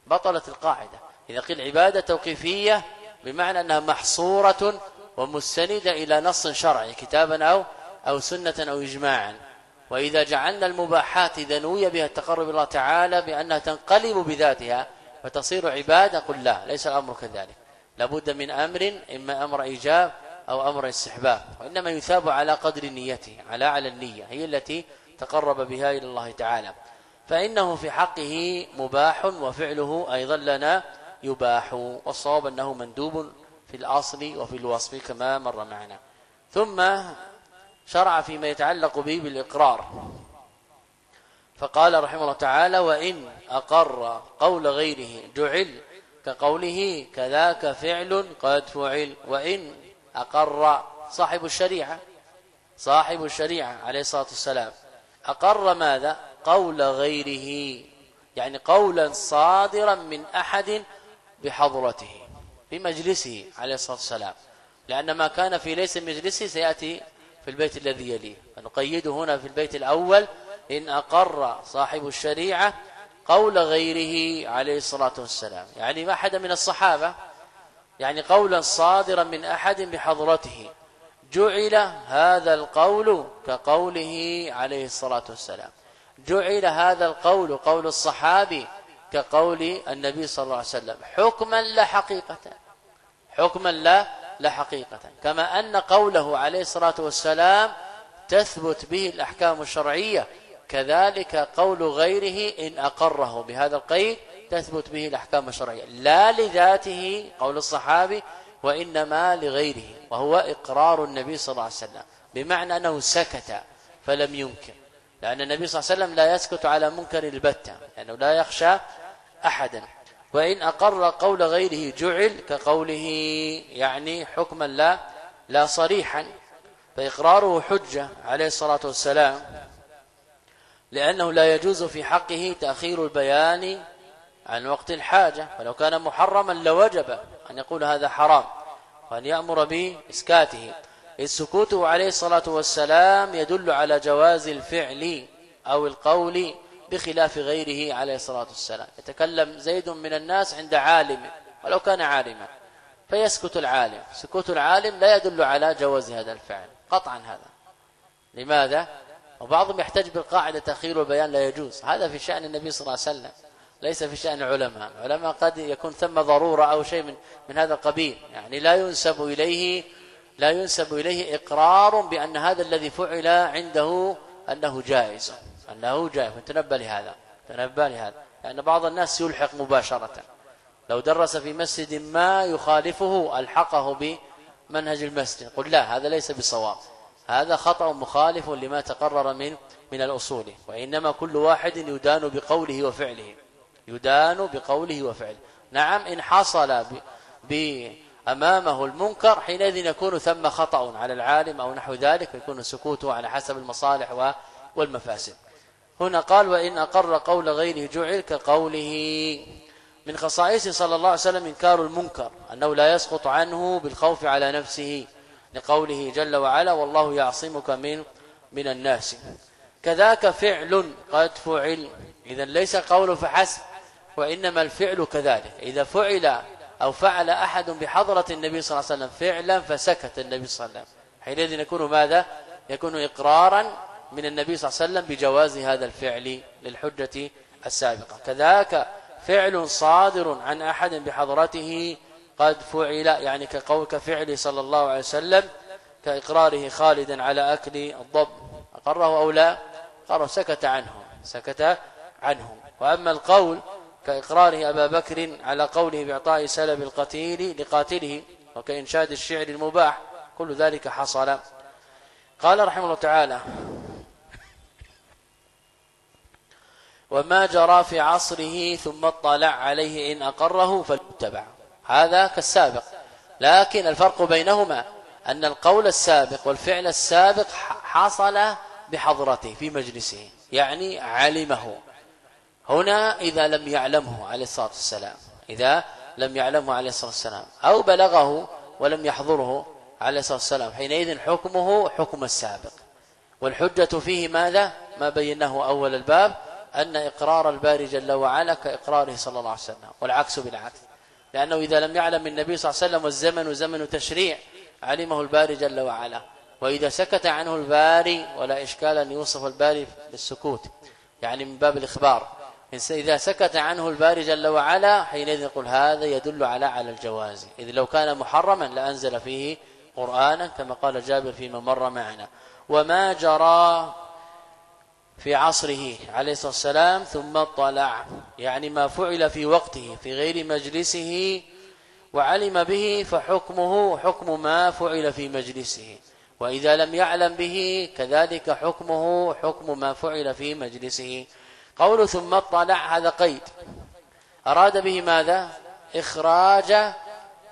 بطلت القاعدة. إذا قيل عبادة توقيفية بمعنى أنها محصورة ومستندة إلى نص شرعي كتابا أو أو سنة أو إجماعا. وإذا جعلنا المباحات إذا نوي بها التقرب الله تعالى بأنها تنقلب بذاتها فتصير عبادة قل لا ليس الأمر كذلك. لابد من أمر إما أمر إيجاب أو أمر استحباب وإنما يثاب على قدر نيته على على النية هي التي تقرب بها إلى الله تعالى. فإنه في حقه مباح وفعله أيضا لنا يباح والصواب أنه مندوب في الأصل وفي الوصف كما مر معنا. ثم شرع فيما يتعلق به بالإقرار. فقال رحمه الله تعالى وإن أقر قول غيره جعل كقوله كذاك فعل قد فعل وإن أقر صاحب الشريعة صاحب الشريعة عليه الصلاة والسلام. أقر ماذا؟ قول غيره يعني قولا صادرا من أحد بحضرته في مجلسه عليه الصلاة والسلام. لأن ما كان في ليس مجلسه سيأتي في البيت الذي يليه. فنقيده هنا في البيت الأول إن أقر صاحب الشريعة قول غيره عليه الصلاة والسلام. يعني ما أحد من الصحابة يعني قولا صادرا من أحد بحضرته جعل هذا القول كقوله عليه الصلاة والسلام. جعل هذا القول قول الصحابي كقول النبي صلى الله عليه وسلم حكما لا حقيقة حكما لا لا حقيقة كما أن قوله عليه الصلاة والسلام تثبت به الأحكام الشرعية كذلك قول غيره إن أقره بهذا القيد تثبت به الأحكام الشرعية لا لذاته قول الصحابي وإنما لغيره وهو إقرار النبي صلى الله عليه وسلم بمعنى أنه سكت فلم ينكر. لأن النبي صلى الله عليه وسلم لا يسكت على منكر البتة لأنه لا يخشى أحدا. وإن أقر قول غيره جعل كقوله يعني حكما لا لا صريحا فإقراره حجة عليه الصلاة والسلام لأنه لا يجوز في حقه تأخير البيان عن وقت الحاجة. فلو كان محرما لوجب أن يقول هذا حرام وأن يأمر بإسكاته. إذ سكوته عليه الصلاة والسلام يدل على جواز الفعل أو القول بخلاف غيره عليه الصلاة والسلام. يتكلم زيد من الناس عند عالم ولو كان عالما فيسكت العالم. سكوت العالم لا يدل على جواز هذا الفعل قطعا هذا. لماذا؟ وبعضهم يحتج بالقاعدة تأخير البيان لا يجوز. هذا في شأن النبي صلى الله عليه وسلم ليس في شأن العلماء. العلماء قد يكون ثم ضرورة أو شيء من, من هذا القبيل. يعني لا ينسب إليه لا ينسب إليه إقرار بأن هذا الذي فعل عنده أنه جائز. أنه جائز. فتنبه لهذا. تنبه لهذا. لأن بعض الناس يلحق مباشرة. لو درس في مسجد ما يخالفه ألحقه بمنهج المسجد. قل لا هذا ليس بصواب. هذا خطأ مخالف لما تقرر من من الأصول. وإنما كل واحد يدان بقوله وفعله. يدان بقوله وفعله. نعم إن حصل ب أمامه المنكر حينئذ يكون ثم خطأ على العالم أو نحو ذلك يكون سكوته على حسب المصالح والمفاسد. هنا قال وإن أقر قول غيره جعل كقوله. من خصائصه صلى الله عليه وسلم إنكار المنكر أنه لا يسقط عنه بالخوف على نفسه لقوله جل وعلا والله يعصمك من من الناس. كذاك فعل قد فعل. إذا ليس قول فحسب وإنما الفعل كذلك. إذا فعل فعل أحد بحضرة النبي صلى الله عليه وسلم فعلا فسكت النبي صلى الله عليه وسلم. حينئذ يكون ماذا؟ يكون إقرارا من النبي صلى الله عليه وسلم بجواز هذا الفعل للحجة السابقة. كذاك فعل صادر عن أحد بحضرته قد فعل يعني كقول كفعل صلى الله عليه وسلم كإقراره خالدا على أكل الضب. أقره أو لا؟ قرر سكت عنه سكت عنه. وأما القول كإقراره أبا بكر على قوله بإعطاء سلب القتيل لقاتله وكإنشاد الشعر المباح كل ذلك حصل. قال رحمه الله تعالى وما جرى في عصره ثم اطلع عليه إن أقره فليتبع. هذا كالسابق. لكن الفرق بينهما أن القول السابق والفعل السابق حصل بحضرته في مجلسه يعني علمه. هنا إذا لم يعلمه عليه الصلاة والسلام. إذا لم يعلمه عليه الصلاة والسلام. أو بلغه ولم يحضره عليه الصلاة والسلام. حينئذ حكمه حكم السابق. والحجة فيه ماذا؟ ما بيناه أول الباب أن إقرار الباري جل وعلا كإقراره صلى الله عليه وسلم. والعكس بالعكس. لأنه إذا لم يعلم النبي صلى الله عليه وسلم والزمن زمن تشريع علمه الباري جل وعلا. وإذا سكت عنه الباري ولا إشكال أن يوصف الباري بالسكوت. يعني من باب الإخبار. إذا سكت عنه الباري جل وعلا حينئذ يقول هذا يدل على على الجواز. إذ لو كان محرما لأنزل فيه قرآنا كما قال جابر فيما مر معنا. وما جرى في عصره عليه الصلاة والسلام ثم اطلع. يعني ما فعل في وقته في غير مجلسه وعلم به فحكمه حكم ما فعل في مجلسه. وإذا لم يعلم به كذلك حكمه حكم ما فعل في مجلسه. قول ثم اطلع هذا قيد. أراد به ماذا؟ إخراج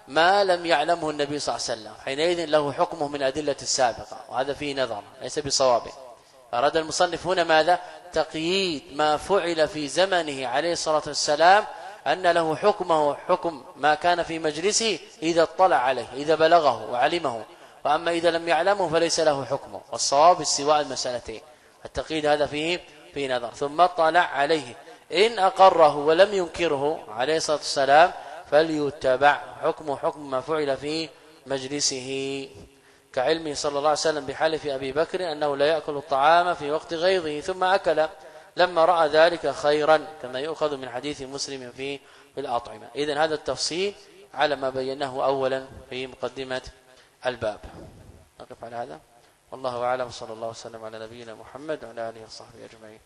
ما لم يعلمه النبي صلى الله عليه وسلم. حينئذ له حكمه من أدلة السابقة وهذا فيه نظر ليس بصواب. أراد المصنف هنا ماذا؟ تقييد ما فعل في زمنه عليه الصلاة والسلام أن له حكمه حكم ما كان في مجلسه إذا اطلع عليه إذا بلغه وعلمه. وأما إذا لم يعلمه فليس له حكمه والصواب استواء المسألتين. التقييد هذا فيه في نظر ثم اطلع عليه. إن أقره ولم ينكره عليه الصلاة والسلام فليتبع حكمه حكم ما فعل في مجلسه. كعلمه صلى الله عليه وسلم بحلف أبي بكر أنه لا يأكل الطعام في وقت غيظه ثم أكل لما رأى ذلك خيرا كما يؤخذ من حديث مسلم في الأطعمة. إذن هذا التفصيل على ما بيناه أولا في مقدمة الباب. نقف على هذا. والله أعلم صلى الله وسلم على نبينا محمد وعلى آله وصحبه أجمعين.